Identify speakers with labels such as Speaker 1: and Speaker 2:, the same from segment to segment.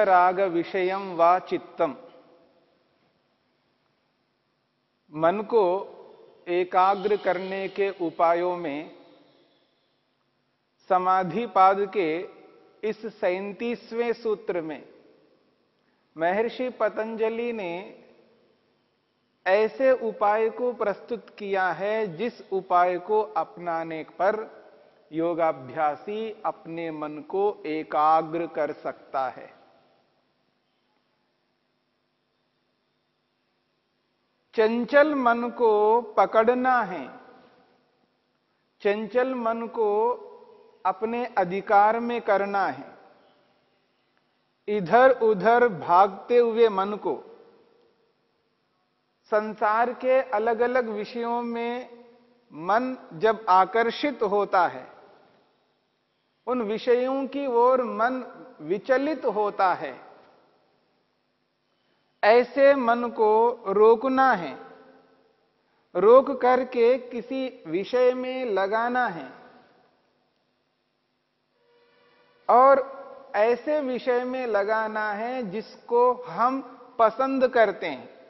Speaker 1: वीतराग विषयम व चित्तम। मन को एकाग्र करने के उपायों में समाधि पाद के इस सैतीसवें सूत्र में महर्षि पतंजलि ने ऐसे उपाय को प्रस्तुत किया है जिस उपाय को अपनाने पर योगाभ्यासी अपने मन को एकाग्र कर सकता है। चंचल मन को पकड़ना है। चंचल मन को अपने अधिकार में करना है। इधर उधर भागते हुए मन को। संसार के अलग अलग विषयों में मन जब आकर्षित होता है, उन विषयों की ओर मन विचलित होता है। ऐसे मन को रोकना है। रोक करके किसी विषय में लगाना है। और ऐसे विषय में लगाना है जिसको हम पसंद करते हैं।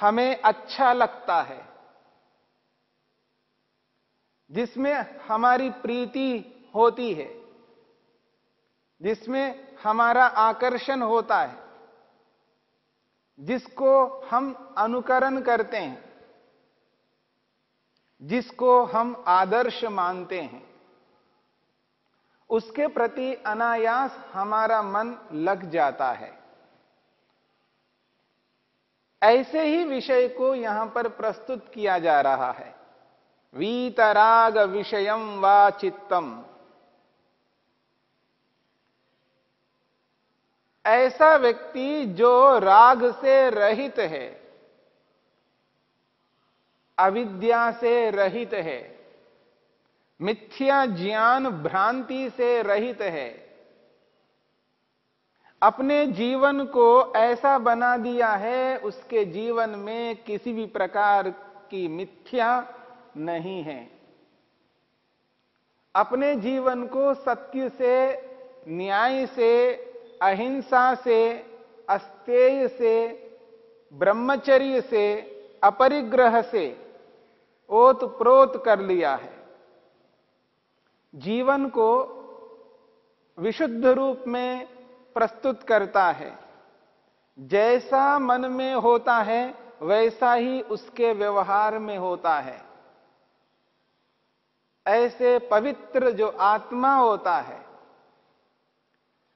Speaker 1: हमें अच्छा लगता है। जिसमें हमारी प्रीति होती है। जिसमें हमारा आकर्षण होता है, जिसको हम अनुकरण करते हैं, जिसको हम आदर्श मानते हैं, उसके प्रति अनायास हमारा मन लग जाता है। ऐसे ही विषय को यहाँ पर प्रस्तुत किया जा रहा है। वीतराग विषयम वा चित्तम। ऐसा व्यक्ति जो राग से रहित है, अविद्या से रहित है, मिथ्या ज्ञान भ्रांति से रहित है, अपने जीवन को ऐसा बना दिया है, उसके जीवन में किसी भी प्रकार की मिथ्या नहीं है। अपने जीवन को सत्य से, न्याय से अहिंसा से, अस्तेय से, ब्रह्मचर्य से, अपरिग्रह से ओत प्रोत कर लिया है। जीवन को विशुद्ध रूप में प्रस्तुत करता है। जैसा मन में होता है, वैसा ही उसके व्यवहार में होता है। ऐसे पवित्र जो आत्मा होता है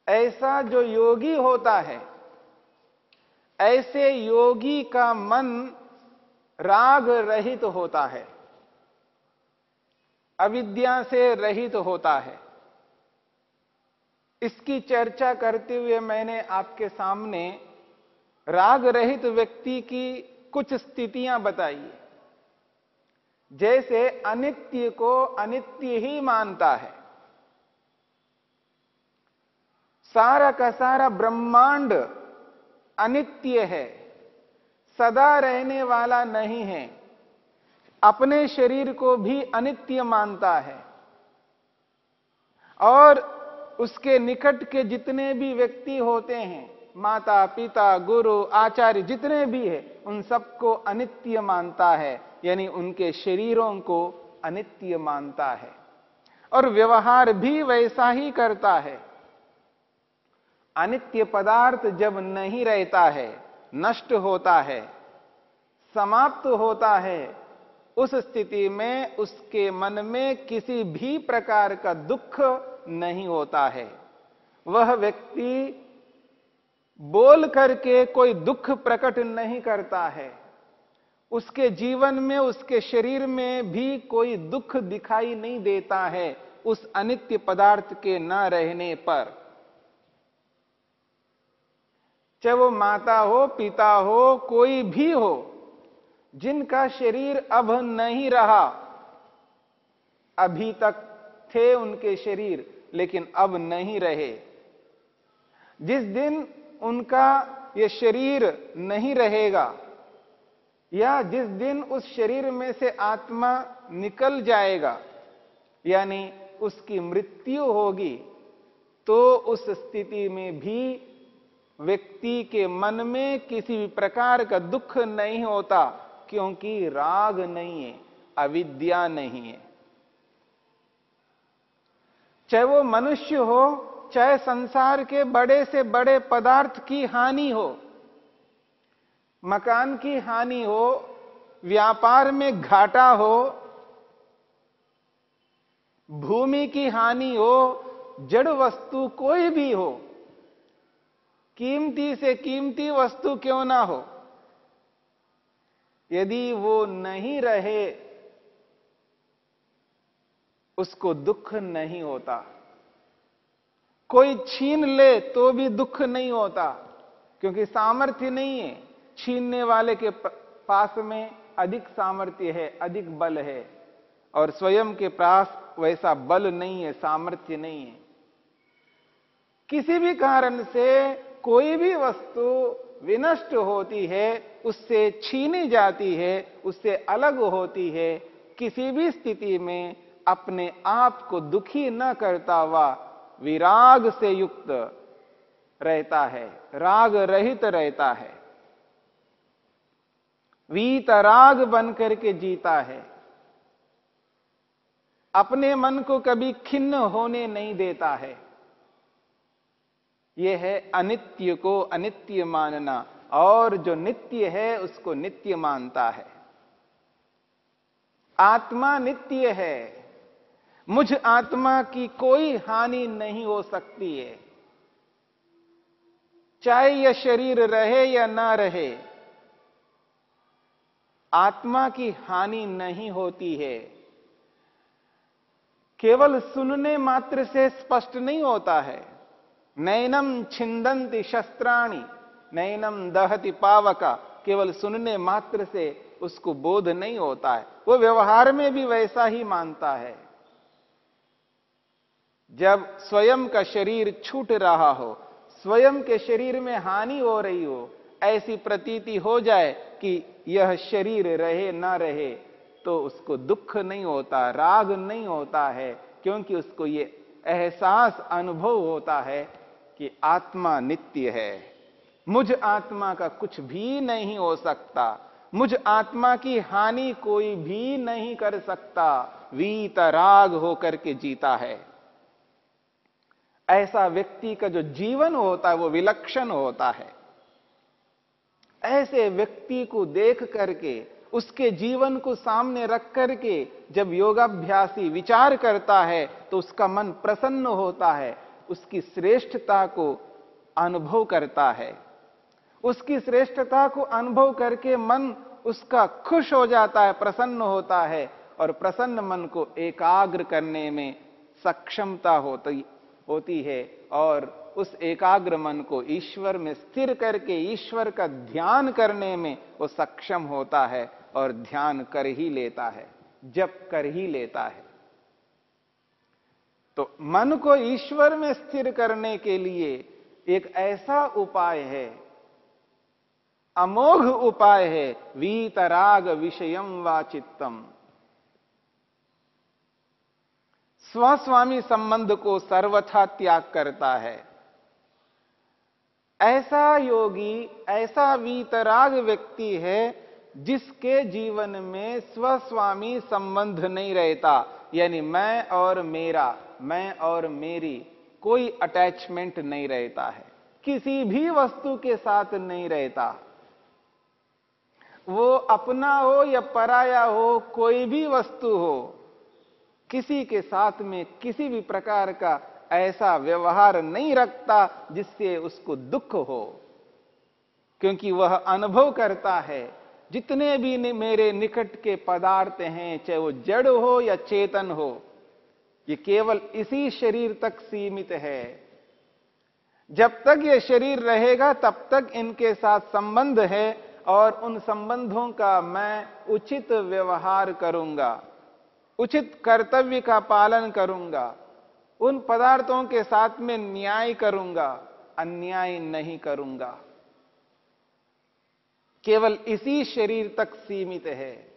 Speaker 1: ऐसा जो योगी होता है, ऐसे योगी का मन राग रहित होता है, अविद्या से रहित होता है। इसकी चर्चा करते हुए मैंने आपके सामने राग रहित व्यक्ति की कुछ स्थितियाँ बताई जैसे अनित्य को अनित्य ही मानता है। सारा का सारा ब्रह्मांड अनित्य है, सदा रहने वाला नहीं है, अपने शरीर को भी अनित्य मानता है। और उसके निकट के जितने भी व्यक्ति होते हैं, माता, पिता, गुरु, आचार्य, जितने भी है, उन सबको अनित्य मानता है, यानी उनके शरीरों को अनित्य मानता है। और व्यवहार भी वैसा ही करता है। अनित्य पदार्थ जब नहीं रहता है, नष्ट होता है, समाप्त होता है, उस स्थिति में उसके मन में किसी भी प्रकार का दुख नहीं होता है। वह व्यक्ति बोल करके कोई दुख प्रकट नहीं करता है। उसके जीवन में, उसके शरीर में भी कोई दुख दिखाई नहीं देता है उस अनित्य पदार्थ के न रहने पर। चाहे वो माता हो, पिता हो, कोई भी हो, जिनका शरीर अब नहीं रहा, अभी तक थे उनके शरीर, लेकिन अब नहीं रहे। जिस दिन उनका ये शरीर नहीं रहेगा, या जिस दिन उस शरीर में से आत्मा निकल जाएगा, यानी उसकी मृत्यु होगी तो उस स्थिति में भी व्यक्ति के मन में किसी भी प्रकार का दुख नहीं होता, क्योंकि राग नहीं है, अविद्या नहीं है। चाहे वो मनुष्य हो, चाहे संसार के बड़े से बड़े पदार्थ की हानि हो, मकान की हानि हो, व्यापार में घाटा हो, भूमि की हानि हो, जड़ वस्तु कोई भी हो कीमती से कीमती वस्तु क्यों ना हो? यदि वो नहीं रहे, उसको दुख नहीं होता। कोई छीन ले तो भी दुख नहीं होता, क्योंकि सामर्थ्य नहीं है। छीनने वाले के पास में अधिक सामर्थ्य है, अधिक बल है, और स्वयं के पास वैसा बल नहीं है, सामर्थ्य नहीं है। किसी भी कारण से कोई भी वस्तु विनष्ट होती है, उससे छीनी जाती है, उससे अलग होती है, किसी भी स्थिति में अपने आप को दुखी न करता हुआ विराग से युक्त रहता है, राग रहित रहता है। वीतराग बन करके जीता है। अपने मन को कभी खिन्न होने नहीं देता है। यह है अनित्य को अनित्य मानना, और जो नित्य है उसको नित्य मानता है। आत्मा नित्य है। मुझ आत्मा की कोई हानि नहीं हो सकती है। चाहे यह शरीर रहे या ना रहे, आत्मा की हानि नहीं होती है। केवल सुनने मात्र से स्पष्ट नहीं होता है। नैनम छिंदंती शस्त्राणी नैनम दहति पावका, केवल सुनने मात्र से उसको बोध नहीं होता है। वो व्यवहार में भी वैसा ही मानता है। जब स्वयं का शरीर छूट रहा हो, स्वयं के शरीर में हानि हो रही हो, ऐसी प्रतीति हो जाए कि यह शरीर रहे ना रहे तो उसको दुख नहीं होता, राग नहीं होता है, क्योंकि उसको ये एहसास अनुभव होता है कि आत्मा नित्य है। मुझ आत्मा का कुछ भी नहीं हो सकता। मुझ आत्मा की हानि कोई भी नहीं कर सकता। वीत राग होकर के जीता है। ऐसा व्यक्ति का जो जीवन होता है, वो विलक्षण होता है। ऐसे व्यक्ति को देख करके, उसके जीवन को सामने रख करके जब योगाभ्यासी विचार करता है तो उसका मन प्रसन्न होता है। उसकी श्रेष्ठता को अनुभव करता है। उसकी श्रेष्ठता को अनुभव करके मन उसका खुश हो जाता है, प्रसन्न होता है और प्रसन्न मन को एकाग्र करने में सक्षमता होती होती है और उस एकाग्र मन को ईश्वर में स्थिर करके ईश्वर का ध्यान करने में वो सक्षम होता है और ध्यान कर ही लेता है, जप कर ही लेता है। तो मन को ईश्वर में स्थिर करने के लिए एक ऐसा उपाय है। अमोघ उपाय है, वीतराग विषयम व चित्तम। स्वस्वामी संबंध को सर्वथा त्याग करता है। ऐसा योगी, ऐसा वीतराग व्यक्ति है जिसके जीवन में स्वस्वामी संबंध नहीं रहता, यानी मैं और मेरा। मैं और मेरी कोई अटैचमेंट नहीं रहता है। किसी भी वस्तु के साथ नहीं रहता। वो अपना हो या पराया हो, कोई भी वस्तु हो, किसी के साथ में किसी भी प्रकार का ऐसा व्यवहार नहीं रखता जिससे उसको दुख हो। क्योंकि वह अनुभव करता है, जितने भी मेरे निकट के पदार्थ हैं, चाहे वो जड़ हो या चेतन हो ये केवल इसी शरीर तक सीमित है। जब तक ये शरीर रहेगा, तब तक इनके साथ संबंध है और उन संबंधों का मैं उचित व्यवहार करूँगा, उचित कर्तव्य का पालन करूँगा, उन पदार्थों के साथ में न्याय करूँगा, अन्याय नहीं करूँगा। केवल इसी शरीर तक सीमित है।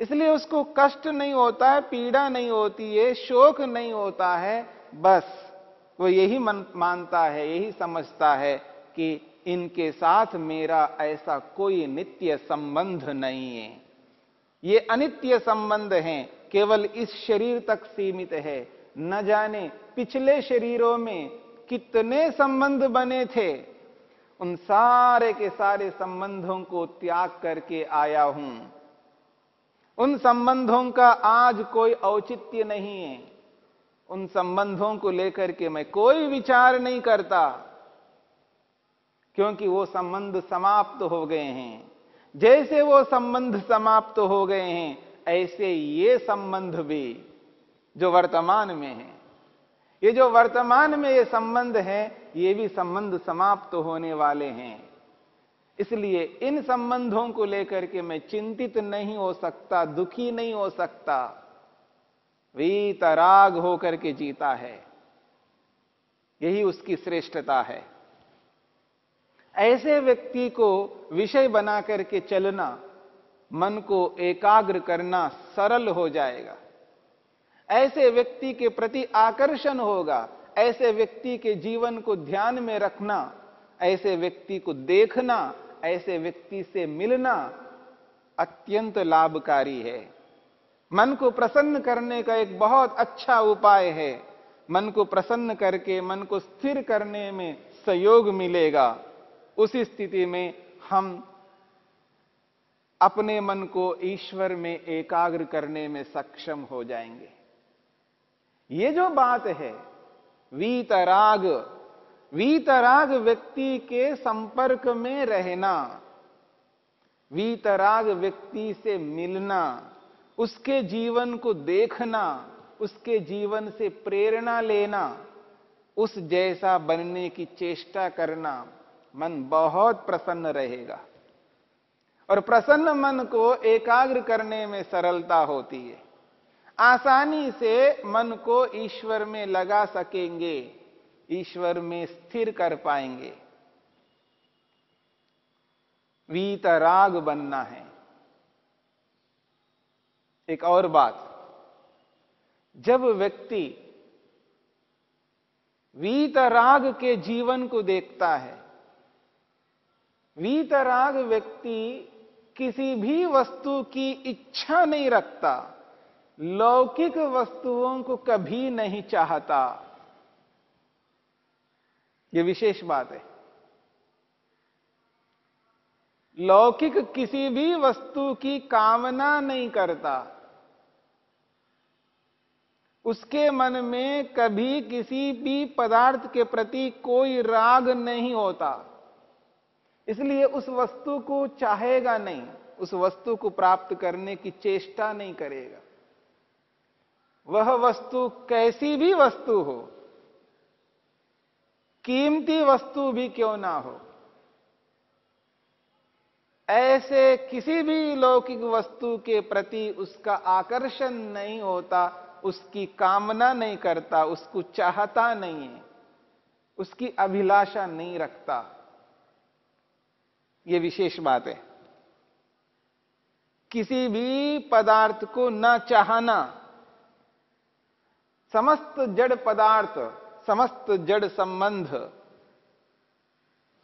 Speaker 1: इसलिए उसको कष्ट नहीं होता है, पीड़ा नहीं होती है, शोक नहीं होता है, बस। वो यही मन, मानता है, यही समझता है कि इनके साथ मेरा ऐसा कोई नित्य संबंध नहीं है। ये अनित्य संबंध हैं, केवल इस शरीर तक सीमित है। न जाने पिछले शरीरों में कितने संबंध बने थे। उन सारे के सारे संबंधों को त्याग करके आया हूँ। उन संबंधों का आज कोई औचित्य नहीं है। उन संबंधों को लेकर के मैं कोई विचार नहीं करता, क्योंकि वो संबंध समाप्त तो हो गए हैं। जैसे वो संबंध समाप्त तो हो गए हैं, ऐसे ये संबंध भी जो वर्तमान में है। ये जो वर्तमान में ये संबंध है, ये भी संबंध समाप्त तो होने वाले हैं। इसलिए इन संबंधों को लेकर के मैं चिंतित नहीं हो सकता, दुखी नहीं हो सकता। वीतराग होकर के जीता है। यही उसकी श्रेष्ठता है। ऐसे व्यक्ति को विषय बना करके चलना, मन को एकाग्र करना सरल हो जाएगा। ऐसे व्यक्ति के प्रति आकर्षण होगा, ऐसे व्यक्ति के जीवन को ध्यान में रखना, ऐसे व्यक्ति को देखना ऐसे व्यक्ति से मिलना अत्यंत लाभकारी है। मन को प्रसन्न करने का एक बहुत अच्छा उपाय है। मन को प्रसन्न करके, मन को स्थिर करने में सहयोग मिलेगा। उसी स्थिति में हम अपने मन को ईश्वर में एकाग्र करने में सक्षम हो जाएँगे। ये जो बात है, वीतराग वीतराग व्यक्ति के संपर्क में रहना, वीतराग व्यक्ति से मिलना, उसके जीवन को देखना, उसके जीवन से प्रेरणा लेना, उस जैसा बनने की चेष्टा करना मन बहुत प्रसन्न रहेगा। और प्रसन्न मन को एकाग्र करने में सरलता होती है। आसानी से मन को ईश्वर में लगा सकेंगे। ईश्वर में स्थिर कर पाएँगे। वीतराग बनना है। एक और बात, जब व्यक्ति वीतराग के जीवन को देखता है वीतराग व्यक्ति किसी भी वस्तु की इच्छा नहीं रखता, लौकिक वस्तुओं को कभी नहीं चाहता। यह विशेष बात है। लौकिक किसी भी वस्तु की कामना नहीं करता। उसके मन में कभी किसी भी पदार्थ के प्रति कोई राग नहीं होता। इसलिए उस वस्तु को चाहेगा नहीं, उस वस्तु को प्राप्त करने की चेष्टा नहीं करेगा। वह वस्तु कैसी भी वस्तु हो कीमती वस्तु भी क्यों ना हो? ऐसे किसी भी लौकिक वस्तु के प्रति उसका आकर्षण नहीं होता, उसकी कामना नहीं करता, उसको चाहता नहीं है, उसकी अभिलाषा नहीं रखता। यह विशेष बात है। किसी भी पदार्थ को न चाहना, समस्त जड़ पदार्थ समस्त जड़ संबंध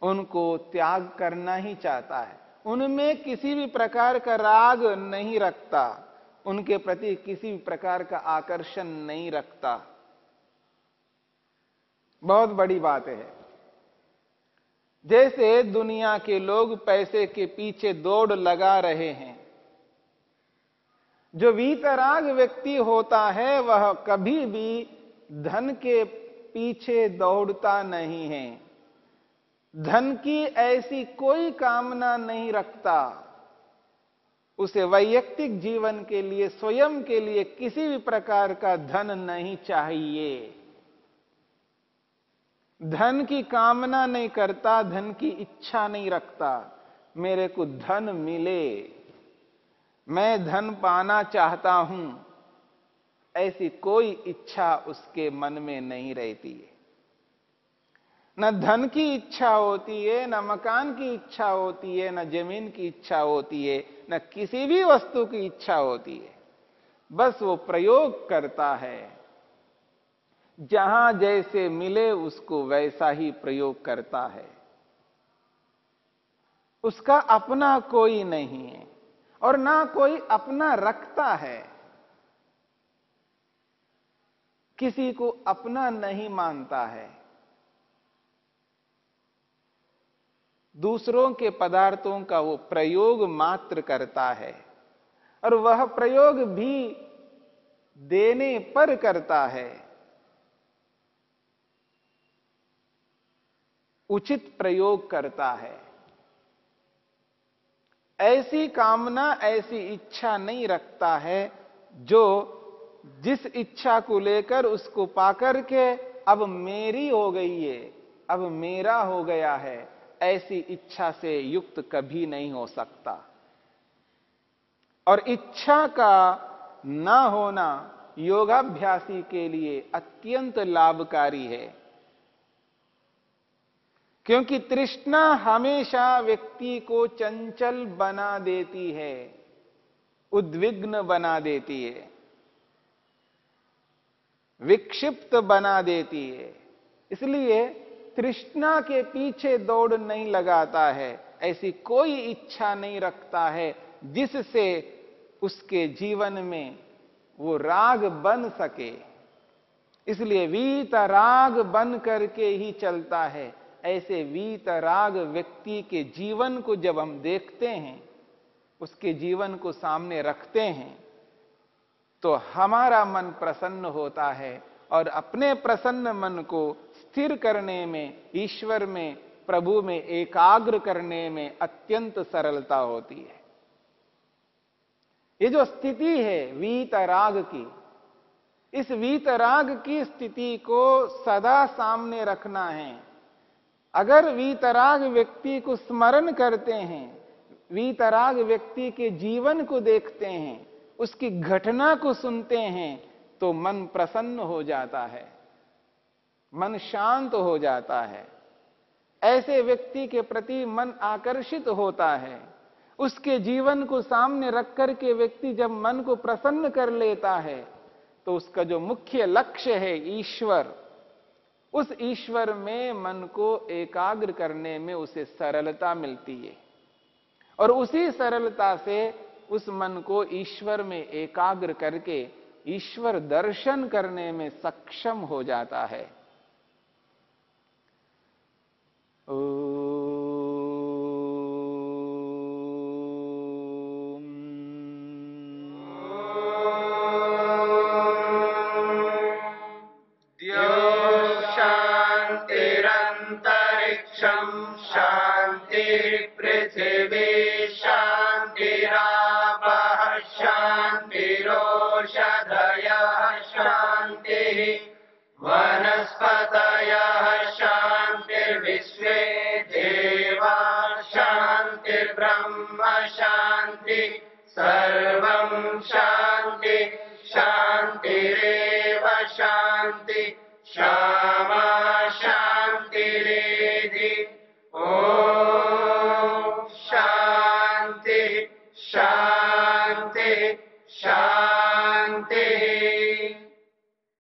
Speaker 1: उनको त्याग करना ही चाहता है। उनमें किसी भी प्रकार का राग नहीं रखता। उनके प्रति किसी भी प्रकार का आकर्षण नहीं रखता। बहुत बड़ी बात है। जैसे दुनिया के लोग पैसे के पीछे दौड़ लगा रहे हैं, जो वीतराग व्यक्ति होता है, वह कभी भी धन के पीछे दौड़ता नहीं है। धन की ऐसी कोई कामना नहीं रखता। उसे वैयक्तिक जीवन के लिए, स्वयं के लिए किसी भी प्रकार का धन नहीं चाहिए। धन की कामना नहीं करता, धन की इच्छा नहीं रखता। मेरे को धन मिले। मैं धन पाना चाहता हूँ। ऐसी कोई इच्छा उसके मन में नहीं रहती है। न धन की इच्छा होती है, न मकान की इच्छा होती है, न ज़मीन की इच्छा होती है, न किसी भी वस्तु की इच्छा होती है। बस वो प्रयोग करता है। जहाँ जैसे मिले उसको वैसा ही प्रयोग करता है। उसका अपना कोई नहीं है और ना कोई अपना रखता है। किसी को अपना नहीं मानता है। दूसरों के पदार्थों का वो प्रयोग मात्र करता है और वह प्रयोग भी देने पर करता है। उचित प्रयोग करता है। ऐसी कामना, ऐसी इच्छा नहीं रखता है जो जिस इच्छा को लेकर उसको पाकर के, अब मेरी हो गई है, अब मेरा हो गया है, ऐसी इच्छा से युक्त कभी नहीं हो सकता। और इच्छा का न होना योगाभ्यासी के लिए अत्यंत लाभकारी है। क्योंकि तृष्णा हमेशा व्यक्ति को चंचल बना देती है, उद्विग्न बना देती है। विक्षिप्त बना देती है। इसलिए तृष्णा के पीछे दौड़ नहीं लगाता है, ऐसी कोई इच्छा नहीं रखता है जिससे उसके जीवन में वो राग बन सके। इसलिए वीत राग बन करके ही चलता है। ऐसे वीत राग व्यक्ति के जीवन को जब हम देखते हैं, उसके जीवन को सामने रखते हैं तो हमारा मन प्रसन्न होता है और अपने प्रसन्न मन को स्थिर करने में, ईश्वर में, प्रभु में, एकाग्र करने में अत्यंत सरलता होती है। ये जो स्थिति है वीत राग की, इस वीत राग की स्थिति को सदा सामने रखना है। अगर वीतराग व्यक्ति को स्मरण करते हैं, वीतराग व्यक्ति के जीवन को देखते हैं उसकी घटना को सुनते हैं तो मन प्रसन्न हो जाता है, मन शांत हो जाता है। ऐसे व्यक्ति के प्रति मन आकर्षित होता है। उसके जीवन को सामने रख कर के व्यक्ति जब मन को प्रसन्न कर लेता है तो उसका जो मुख्य लक्ष्य है ईश्वर, उस ईश्वर में मन को एकाग्र करने में उसे सरलता मिलती है। और उसी सरलता से उस मन को ईश्वर में एकाग्र करके ईश्वर दर्शन करने में सक्षम हो जाता है।
Speaker 2: शान्तिरन्तरिक्षम्